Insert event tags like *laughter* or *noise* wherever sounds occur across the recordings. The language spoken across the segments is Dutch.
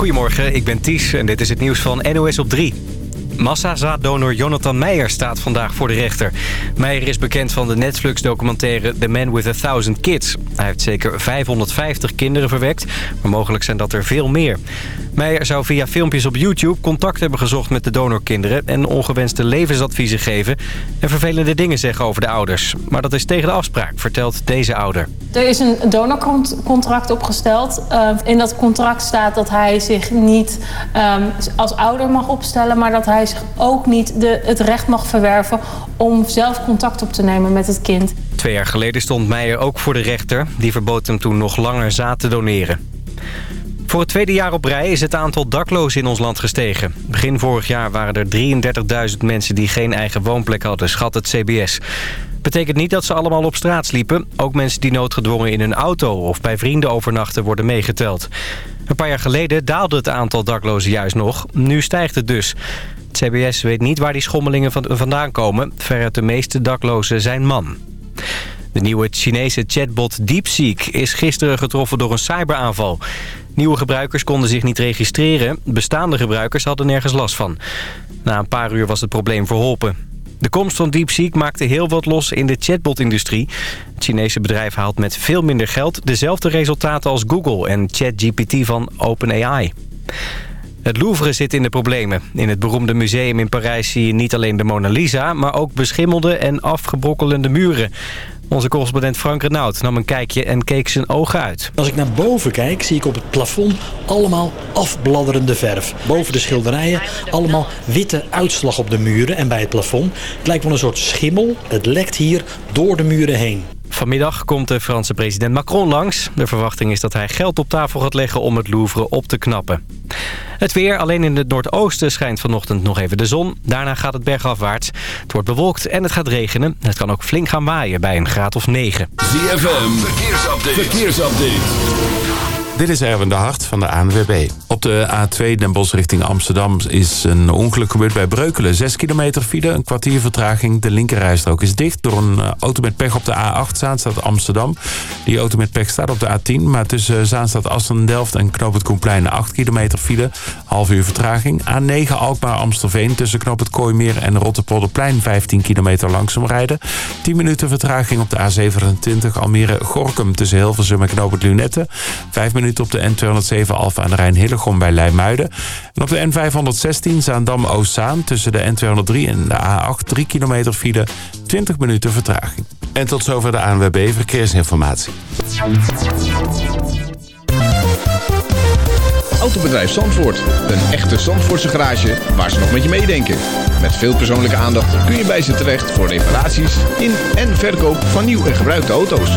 Goedemorgen, ik ben Ties en dit is het nieuws van NOS op 3. Massazaaddonor Jonathan Meijer staat vandaag voor de rechter. Meijer is bekend van de Netflix-documentaire The Man with a Thousand Kids. Hij heeft zeker 550 kinderen verwekt, maar mogelijk zijn dat er veel meer. Meijer zou via filmpjes op YouTube contact hebben gezocht met de donorkinderen... en ongewenste levensadviezen geven en vervelende dingen zeggen over de ouders. Maar dat is tegen de afspraak, vertelt deze ouder. Er is een donorcontract opgesteld. Uh, in dat contract staat dat hij zich niet um, als ouder mag opstellen... maar dat hij zich ook niet de, het recht mag verwerven om zelf contact op te nemen met het kind. Twee jaar geleden stond Meijer ook voor de rechter. Die verbood hem toen nog langer zaad te doneren. Voor het tweede jaar op rij is het aantal daklozen in ons land gestegen. Begin vorig jaar waren er 33.000 mensen die geen eigen woonplek hadden, schat het CBS. Betekent niet dat ze allemaal op straat sliepen. Ook mensen die noodgedwongen in hun auto of bij vrienden overnachten worden meegeteld. Een paar jaar geleden daalde het aantal daklozen juist nog. Nu stijgt het dus. Het CBS weet niet waar die schommelingen vandaan komen. Veruit de meeste daklozen zijn man. De nieuwe Chinese chatbot DeepSeek is gisteren getroffen door een cyberaanval. Nieuwe gebruikers konden zich niet registreren. Bestaande gebruikers hadden nergens last van. Na een paar uur was het probleem verholpen. De komst van DeepSeek maakte heel wat los in de chatbot-industrie. Het Chinese bedrijf haalt met veel minder geld dezelfde resultaten als Google en ChatGPT van OpenAI. Het Louvre zit in de problemen. In het beroemde museum in Parijs zie je niet alleen de Mona Lisa... maar ook beschimmelde en afgebrokkelende muren. Onze correspondent Frank Renaud nam een kijkje en keek zijn ogen uit. Als ik naar boven kijk, zie ik op het plafond allemaal afbladderende verf. Boven de schilderijen allemaal witte uitslag op de muren en bij het plafond. Het lijkt wel een soort schimmel. Het lekt hier door de muren heen. Vanmiddag komt de Franse president Macron langs. De verwachting is dat hij geld op tafel gaat leggen om het Louvre op te knappen. Het weer, alleen in het noordoosten schijnt vanochtend nog even de zon. Daarna gaat het bergafwaarts. Het wordt bewolkt en het gaat regenen. Het kan ook flink gaan waaien bij een graad of 9. ZFM, verkeersupdate. verkeersupdate. Dit is Erwin de Hart van de ANWB. Op de A2 Den Bosch richting Amsterdam is een ongeluk gebeurd bij Breukelen. 6 kilometer file, een kwartier vertraging. De linkerrijstrook is dicht door een eh, auto met pech op de A8 Zaanstad Amsterdam. Die auto met pech staat op de A10, maar tussen Zaanstad Assen-Delft en Knoop het Koenplein 8 kilometer file. Half uur vertraging. A9 Alkmaar Amstelveen tussen Knoop het Kooimeer en Rotterpolderplein 15 kilometer langzaam rijden. 10 minuten vertraging op de A27 Almere Gorkum tussen Hilversum en Knoop het Lunette. 5 minuten op de N207 Alfa aan de Rijn Hillegom bij Leimuiden. En op de N516 Zaandam-Oostzaan tussen de N203 en de A8 3 kilometer file 20 minuten vertraging. En tot zover de ANWB Verkeersinformatie. Autobedrijf Zandvoort. Een echte Zandvoortse garage waar ze nog met je meedenken. Met veel persoonlijke aandacht kun je bij ze terecht voor reparaties in en verkoop van nieuw en gebruikte auto's.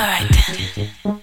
All right then.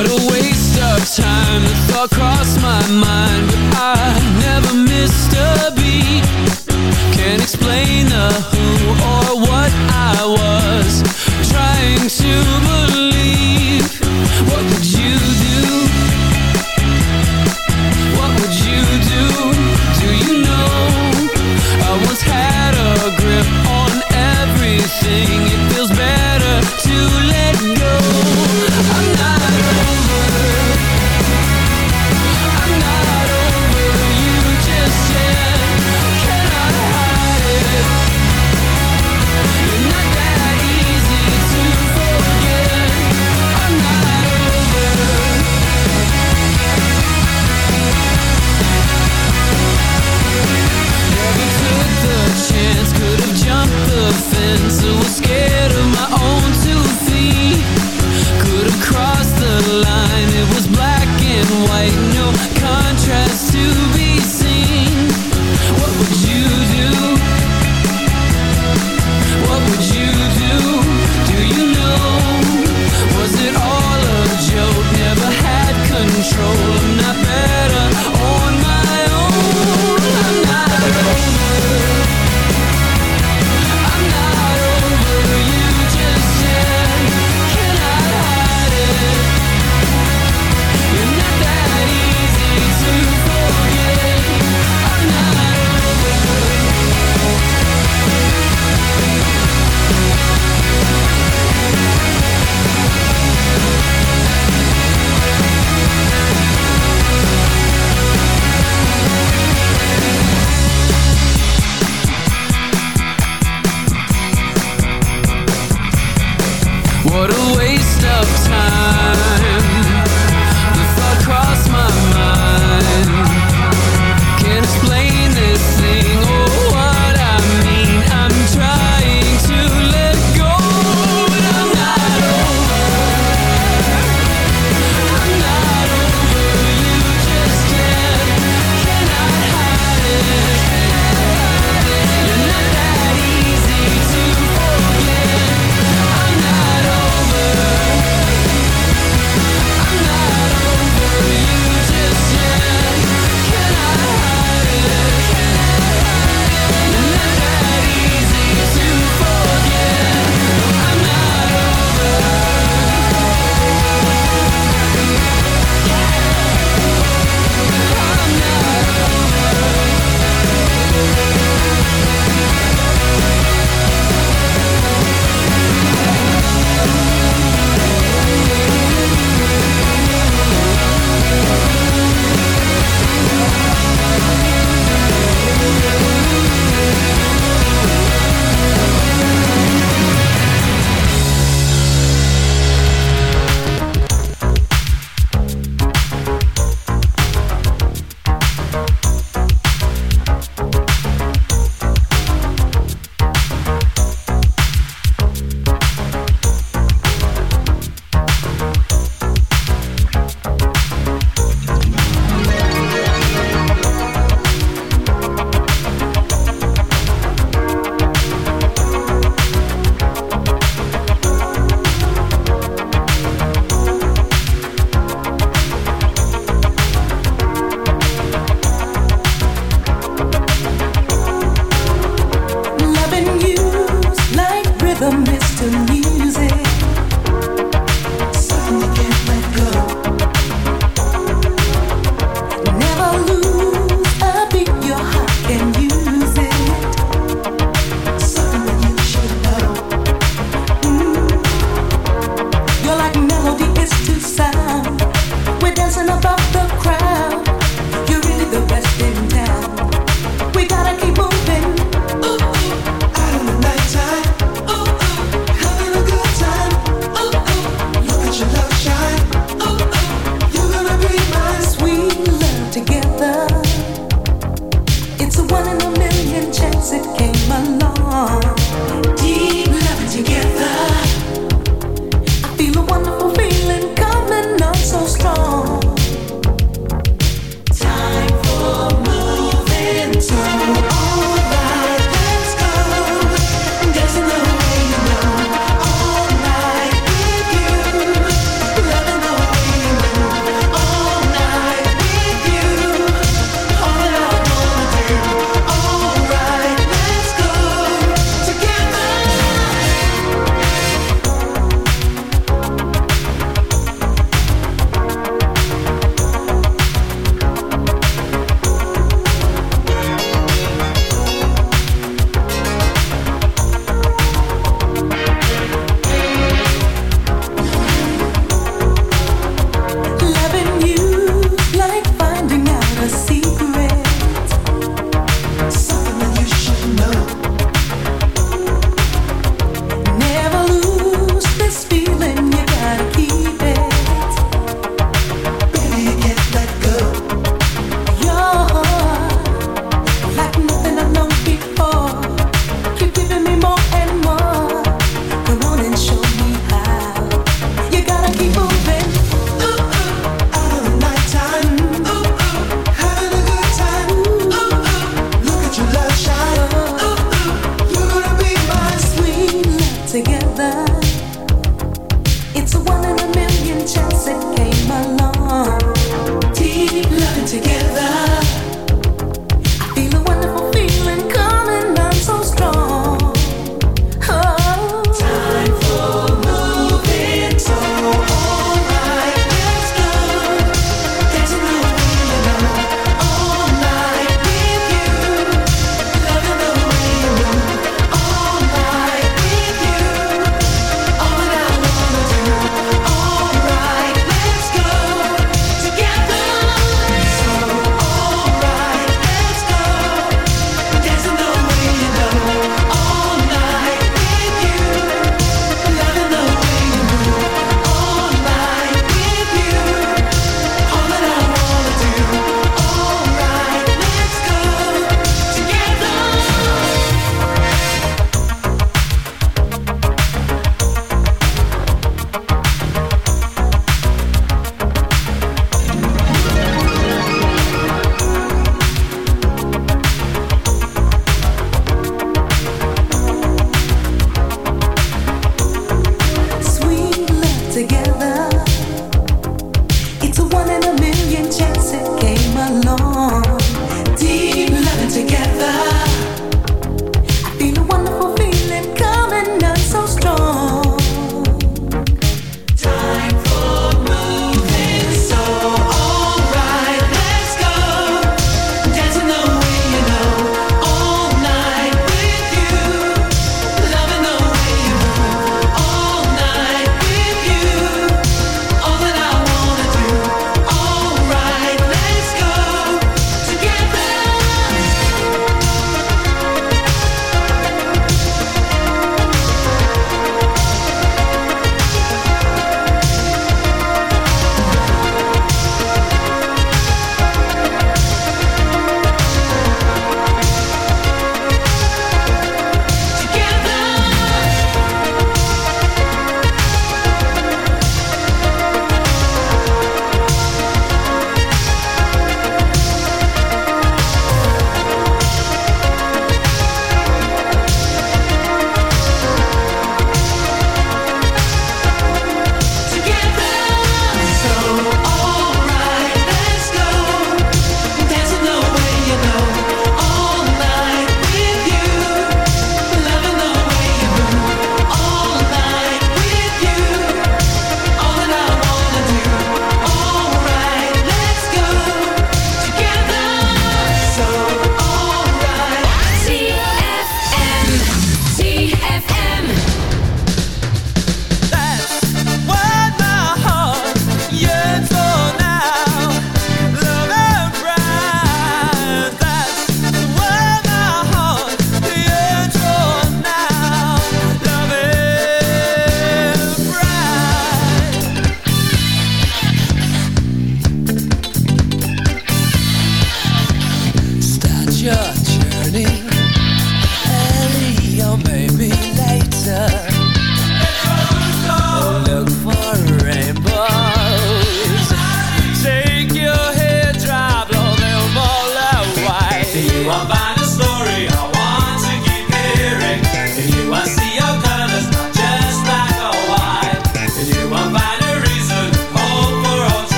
What a waste of time. The thought crossed my mind But I never missed a beat. Can't explain the who or what I was Trying to believe. time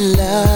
love.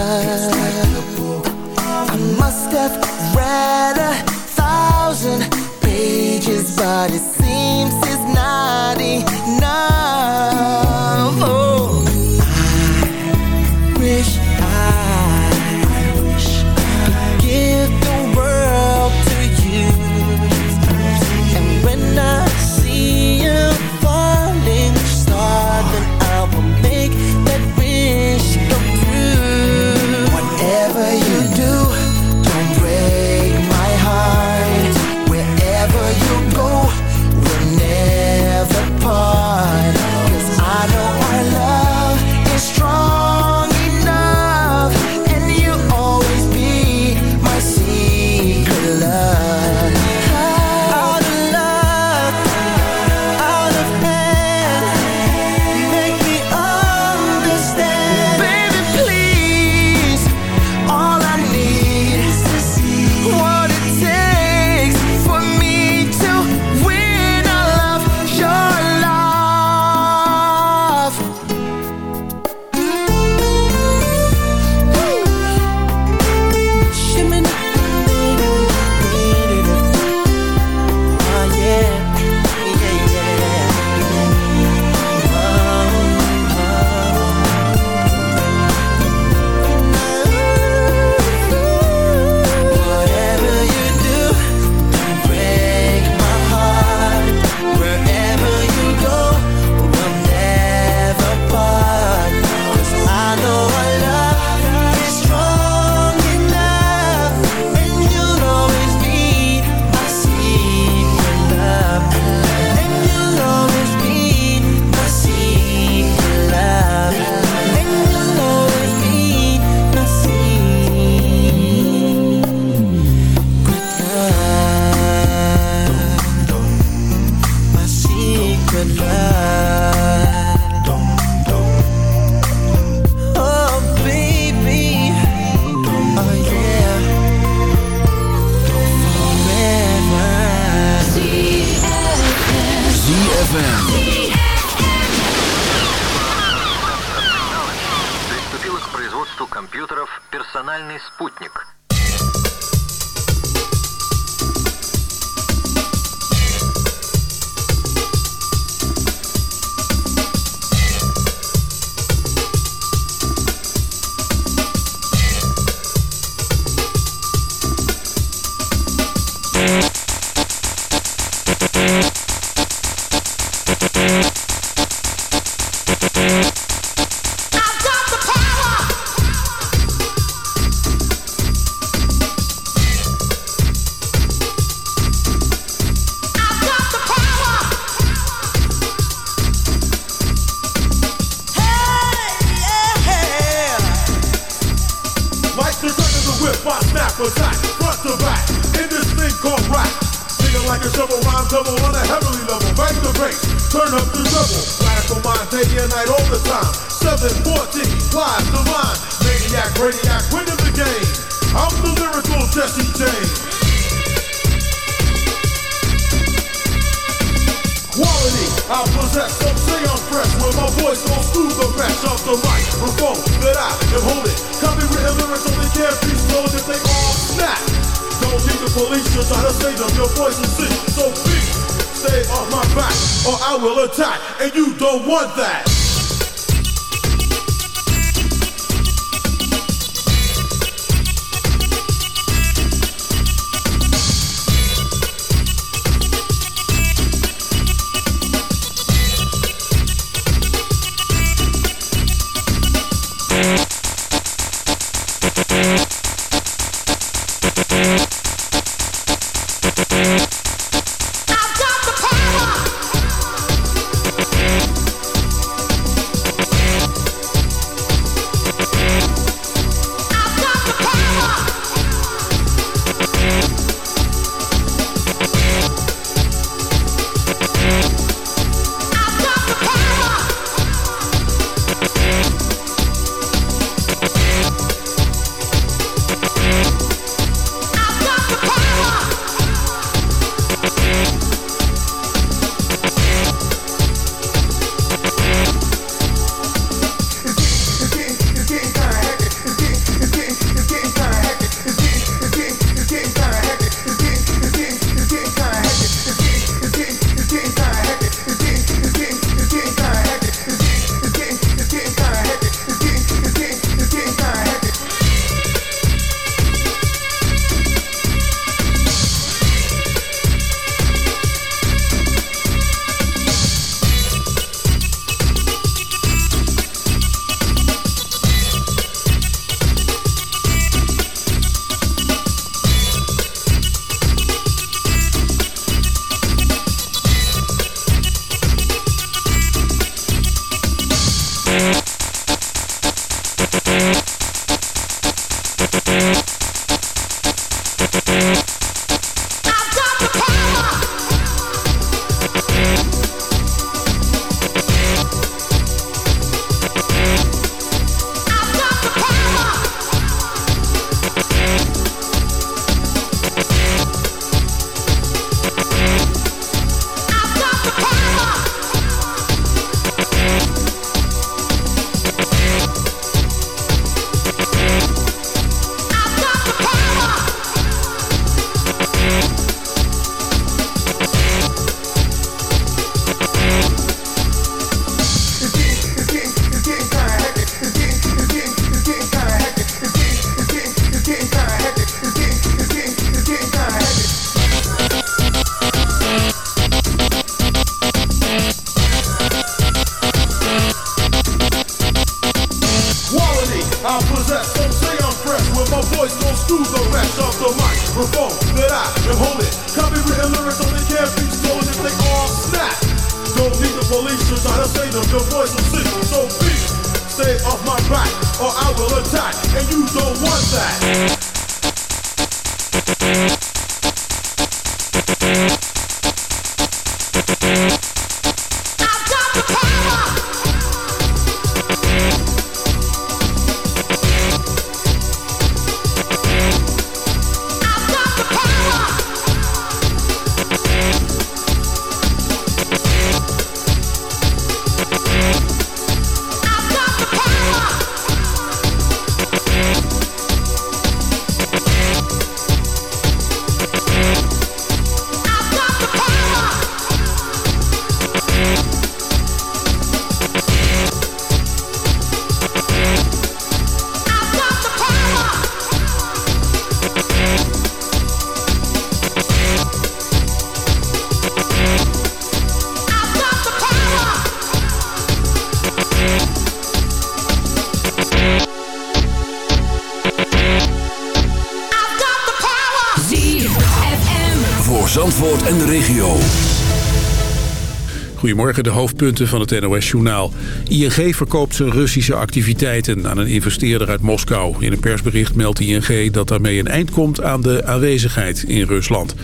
Goedemorgen, de hoofdpunten van het NOS-journaal. ING verkoopt zijn Russische activiteiten aan een investeerder uit Moskou. In een persbericht meldt ING dat daarmee een eind komt aan de aanwezigheid in Rusland.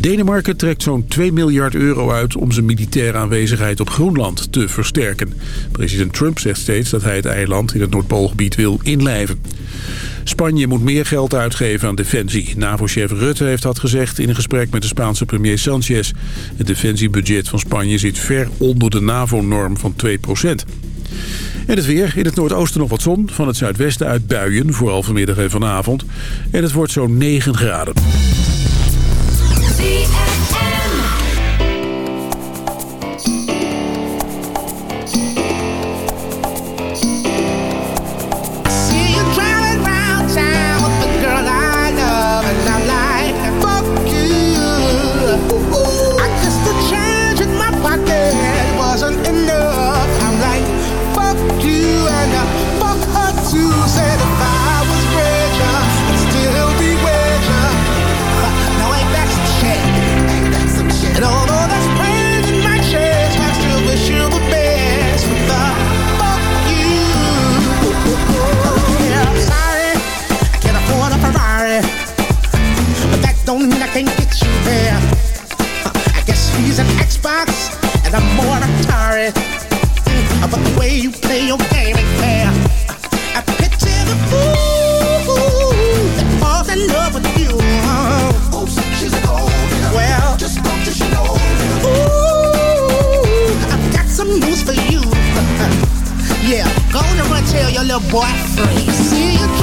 Denemarken trekt zo'n 2 miljard euro uit om zijn militaire aanwezigheid op Groenland te versterken. President Trump zegt steeds dat hij het eiland in het Noordpoolgebied wil inlijven. Spanje moet meer geld uitgeven aan defensie. NAVO-chef Rutte heeft dat gezegd in een gesprek met de Spaanse premier Sanchez. Het defensiebudget van Spanje zit ver onder de NAVO-norm van 2% En het weer. In het noordoosten nog wat zon. Van het zuidwesten uit buien, vooral vanmiddag en vanavond. En het wordt zo'n 9 graden. C F M. about the way you play your game fair. I picture the fool that falls in love with you. Well. Ooh, I've got some for you. *laughs* yeah, go and run tell your little boy. See you.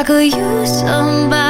I could use somebody